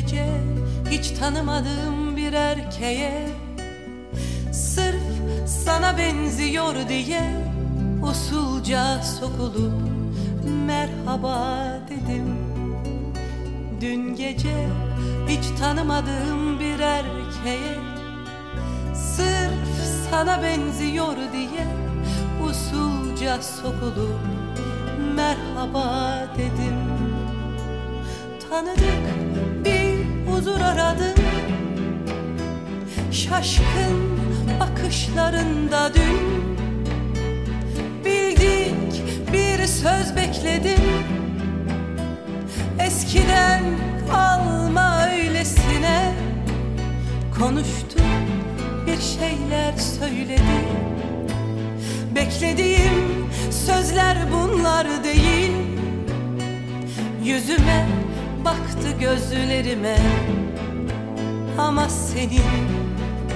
gece hiç tanımadığım bir erkeğe Sırf sana benziyor diye usulca sokulup merhaba dedim. Dün gece hiç tanımadığım bir erkeğe Sırf sana benziyor diye usulca sokulup merhaba dedim. Tanıdık huzur aradım Şaşkın bakışlarında dün Bildik bir söz bekledim Eskiden kalma öylesine Konuştu bir şeyler söyledi. Beklediğim sözler bunlar değil. Yüzüme baktı gözlerime. Ama senin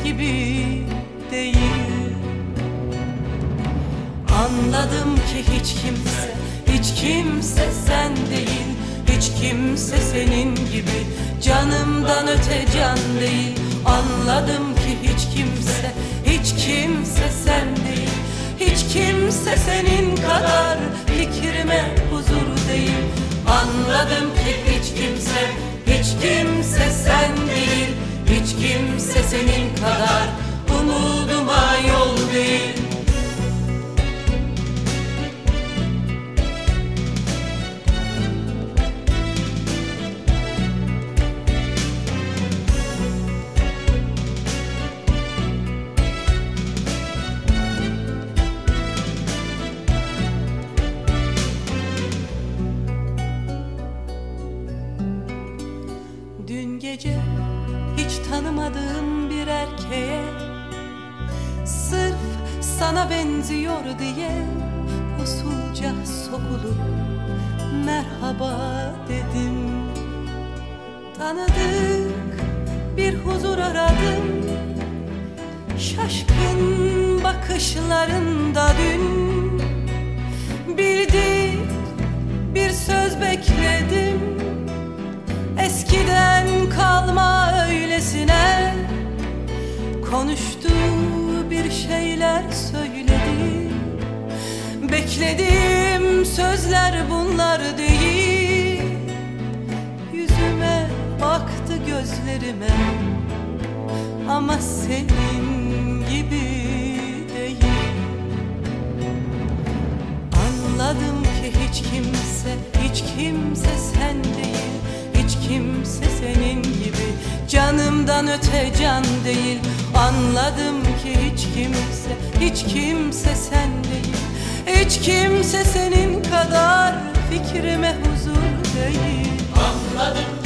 gibi değil. Anladım ki hiç kimse, hiç kimse sen değil. Hiç kimse senin gibi canımdan öte can değil. Anladım ki hiç kimse, hiç kimse sen değil. Hiç kimse senin kadar senin kadar umuduma yol değil. Dün gece hiç tanımadığım bir erkeğe. Sırf sana benziyor diye usulca sokulup merhaba dedim. Tanıdık bir huzur aradım. Şaşkın bakışlarında dün Bildik bir söz bekledim Konuştu bir şeyler söyledi. Beklediğim sözler bunlar değil. Yüzüme baktı gözlerime. Ama senin gibi değil. Anladım ki hiç kimse, hiç kimse sen değil. Hiç kimse senin gibi. Canımdan öte can değil Anladım ki hiç kimse, hiç kimse sen değil. Hiç kimse senin kadar fikrime huzur değil. Anladım